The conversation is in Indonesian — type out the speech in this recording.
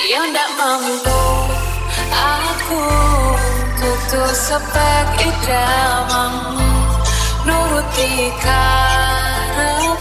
Dia tidak mampu Aku tutup sepek idamanmu Nuruti karepmu.